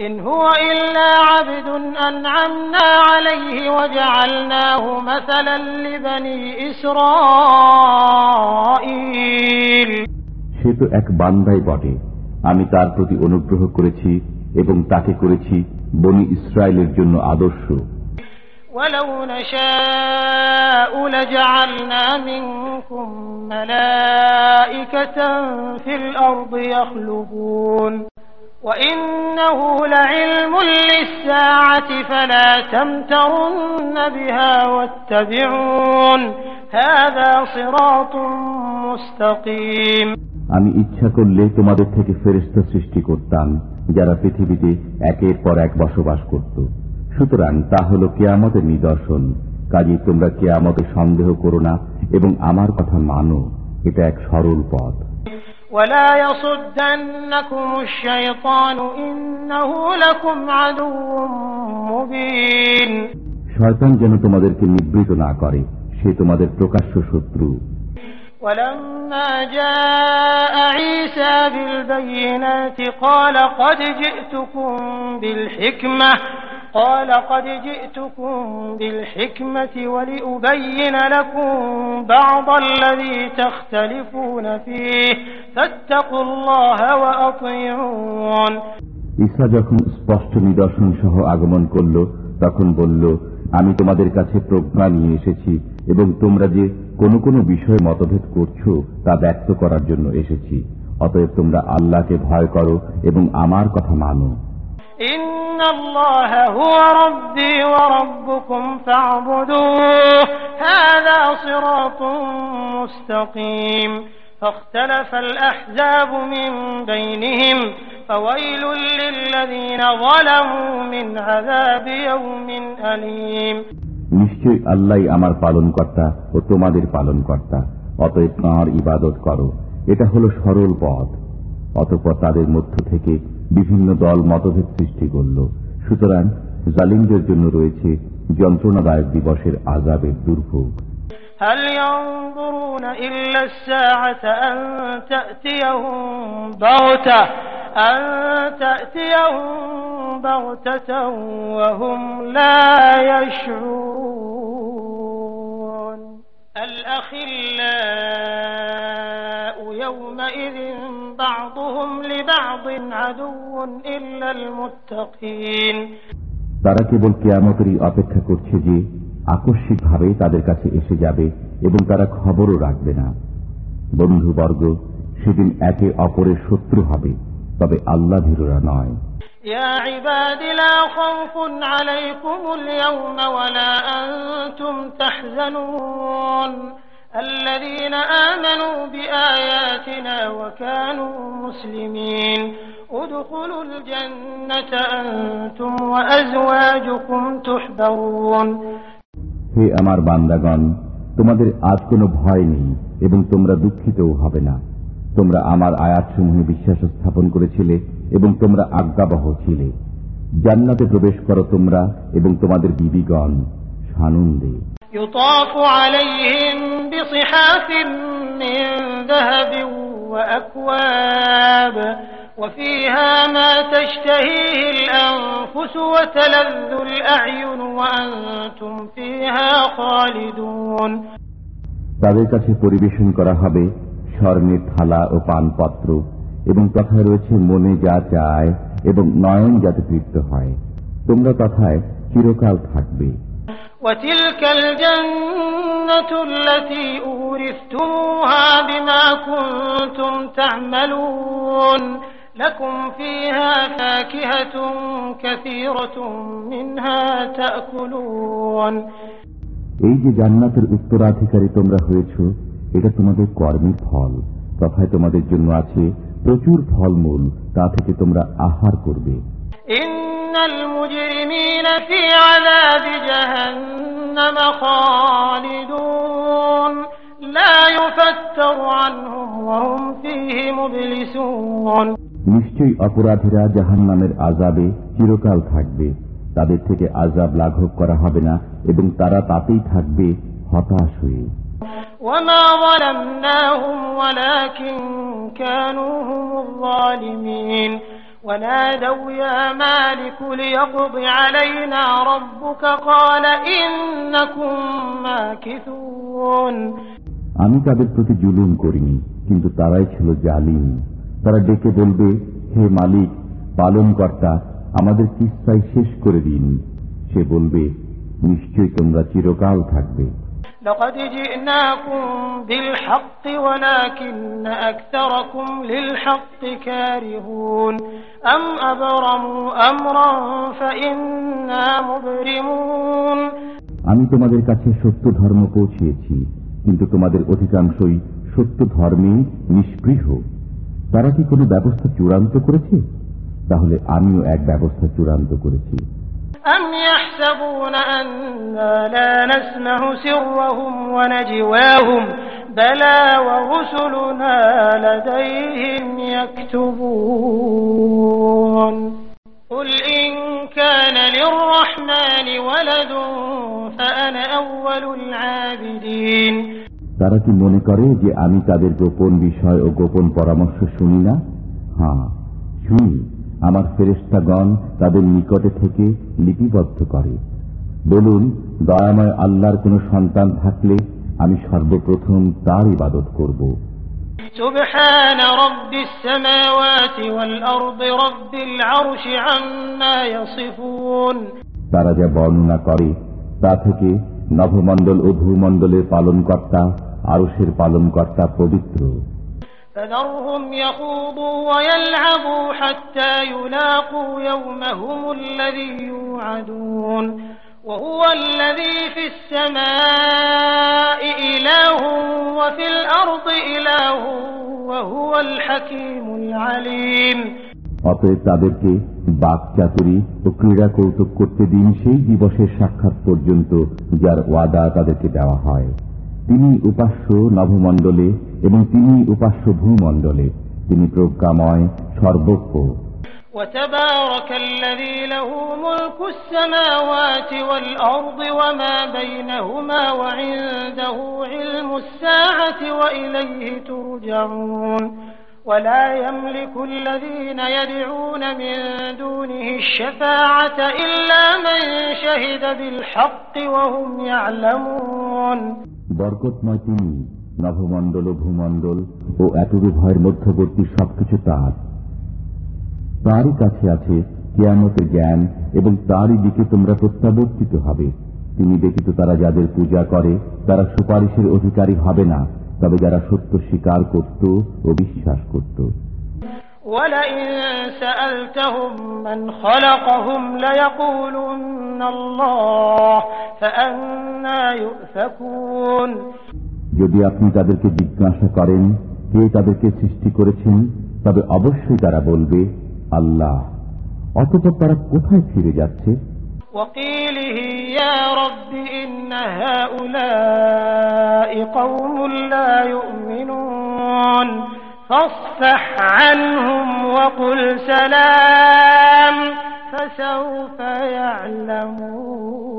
إن هو إلا عبد أنعمنا عليه وجعلناه مثلا لبني إسرائيل সে তো এক বান্দাই বটে আমি তার প্রতি অনুগ্রহ করেছি এবং তাকে করেছি বনি ইসরায়েলের জন্য আদর্শ ولو نشاء لجعلنا منكم ملائكة في الأرض يخلفون আমি ইচ্ছা করলে তোমাদের থেকে ফেরেস্তা সৃষ্টি করতাম, যারা পৃথিবীতে একের পর এক বসবাস করত। সুতরাং তা হল কেয়ামতের নিদর্শন। কাজে তোমরা কেয়ামতে সন্দেহ করো না এবং আমার কথা মানো, এটা এক সরল পথ। ولا يصدنكم الشيطان إنه لكم عدو مبين শয়তান যেন তোমাদেরকে নিবৃত না করে সে তোমাদের প্রকাশ্য শত্রু ولما جاء عيسى بالبينات قال قد جئتكم بالحكمة قال قد جئتكم بالحكمة ولأبين لكم بعض الذي تختلفون فيه فاتقوا الله وأطيعون ঈসা যখন স্পষ্ট নিদর্শন সহ আগমন করল তখন বলল আমি তোমাদের কাছে প্রজ্ঞা নিয়ে এসেছি এবং তোমরা যে কোনো কোনো বিষয়ে মতভেদ করছো তা ব্যক্ত করার জন্য এসেছি অতএব তোমরা আল্লাহকে ভয় করো এবং আমার কথা মানো إن الله هو ربي وربكم فاعبدوه هذا صراط مستقيم فاختلف الأحزاب من بينهم فويل للذين ظلموا من عذاب يوم أليم নিশ্চয়ই আল্লাহ আমার পালনকর্তা ও তোমাদের পালনকর্তা অতএব তাঁর ইবাদত করো এটা হলো সরল পথ অতঃপর তাদের মধ্য থেকে বিভিন্ন দল মতভেদ সৃষ্টি করল সুতরাং জালিমদের জন্য রয়েছে যন্ত্রণাদায়ক দিবসের আজাবের দুর্ভোগ هل ينظرون إلا الساعة أن تأتيهم بغتة أن تأتيهم بغتة وهم لا يشعرون الأخلاء يومئذ بعضهم لبعض عدو إلا المتقين তারা কেবল কেয়ামতেরই অপেক্ষা করছে যে আকস্মিকভাবে তাদের কাছে এসে যাবে এবং তারা খবরও রাখবে না বন্ধুবর্গ সেদিন একে অপরের শত্রু হবে তবে আল্লাহ ভীররা নয় يا عباد لا خوف عليكم اليوم ولا أنتم تحزنون الذين آمنوا بآياتنا وكانوا مسلمين ادخلوا الجنة أنتم وأزواجكم تحبرون হে আমার বান্দাগণ তোমাদের আজ কোনো ভয় নেই এবং তোমরা দুঃখিতও হবে না তোমরা আমার আয়াতসমূহে বিশ্বাস স্থাপন করেছিলে এবং তোমরা আজ্ঞাবহ ছিলে জান্নাতে প্রবেশ করো তোমরা এবং তোমাদের বিবিগণ সানন্দে يطاف عليهم بصحاف من ذهب وأكواب وفيها ما تشتهيه الأنفس وتلذ الأعين وأنتم فيها خالدون তাদের কাছে পরিবেশন করা হবে স্বর্ণের থালা ও পানপত্র এবং কথায় রয়েছে মনে যা চায় এবং নয়ন যাতে তৃপ্ত হয় তোমরা কথায় চিরকাল থাকবে وتلك الجنة التي أورثتموها بما كنتم تعملون لكم فيها فاكهة كثيرة منها تأكلون এই যে জান্নাতের উত্তরাধিকারী তোমরা হয়েছ এটা তোমাদের কর্মের ফল তথায় তোমাদের জন্য আছে প্রচুর ফলমূল তা থেকে তোমরা আহার করবে إن المجرمين في عذاب جهنم خالدون لا يفتر عنهم وهم فيه مبلسون নিশ্চয়ই অপরাধীরা জাহান নামের আজাবে চিরকাল থাকবে তাদের থেকে আজাব লাঘব করা হবে না এবং তারা তাতেই থাকবে হতাশ হয়ে وما ظلمناهم ولكن كانوا هم الظالمين ونادوا يا مالك ليقض علينا ربك قال إنكم ماكثون আমি তাদের প্রতি জুলুম করিনি কিন্তু তারাই ছিল জালিম তারা ডেকে বলবে হে মালিক পালন কর্তা আমাদের কিস্তায় শেষ করে দিন সে বলবে নিশ্চয়ই তোমরা চিরকাল থাকবে لقد جئناكم بالحق ولكن أكثركم للحق كارهون أم أبرموا أمرا فإنا مبرمون আমি তোমাদের কাছে সত্য ধর্ম পৌঁছিয়েছি কিন্তু তোমাদের অধিকাংশই সত্য ধর্মে নিষ্পৃহ তারা কি কোনো ব্যবস্থা চূড়ান্ত করেছে তাহলে আমিও এক ব্যবস্থা চূড়ান্ত করেছি أم يحسبون أنا لا نسمع سرهم ونجواهم بلى ورسلنا لديهم يكتبون قل إن كان للرحمن ولد فأنا أول العابدين তারা কি মনে করে যে আমি তাদের গোপন বিষয় ও গোপন পরামর্শ শুনি না হ্যাঁ শুনি আমার ফেরেস্তাগণ তাদের নিকটে থেকে লিপিবদ্ধ করে। বলুন দয়াময় আল্লাহর কোন সন্তান থাকলে আমি সর্বপ্রথম তার ইবাদত করব। তারা যা বর্ণনা করে তা থেকে নভমণ্ডল ও ভূমণ্ডলের পালনকর্তা আরসের পালনকর্তা পবিত্র। فذرهم يخوضوا ويلعبوا حتى يلاقوا يومهم الذي يوعدون وهو الذي في السماء إله وفي الأرض إله وهو الحكيم العليم অতএব তাদেরকে বাক চাতুরি ও ক্রীড়া কৌতুক করতে দিন সেই দিবসের সাক্ষাৎ পর্যন্ত যার ওয়াদা তাদেরকে দেওয়া হয় তিনি উপাস্য নভমণ্ডলে এবং তিনি উপাস্য ভূমণ্ডলে তিনি প্রজ্ঞাময় সর্বজ্ঞ وتبارك الذي له ملك السماوات والأرض وما بينهما وعنده علم الساعة وإليه ترجعون ولا يملك الذين يدعون من دونه الشفاعة إلا من شهد بالحق وهم يعلمون বরকতময় তিনি নভমণ্ডল ও ভূমণ্ডল ও এতদু ভয়ের মধ্যবর্তী সবকিছু তার তারই কাছে আছে কেয়ামতের জ্ঞান এবং তারই দিকে তোমরা প্রত্যাবর্তিত হবে তিনি ব্যতীত তারা যাদের পূজা করে তারা সুপারিশের অধিকারী হবে না তবে যারা সত্য স্বীকার করত ও বিশ্বাস করত ولئن سألتهم من خلقهم ليقولن الله فأنا يؤفكون যদি আপনি তাদেরকে জিজ্ঞাসা করেন কে তাদেরকে সৃষ্টি করেছেন তবে অবশ্যই তারা বলবে আল্লাহ অতপর তারা কোথায় ফিরে যাচ্ছে وقيله يا رب إن هؤلاء قوم لا يؤمنون فاصفح عنهم وقل سلام فسوف يعلمون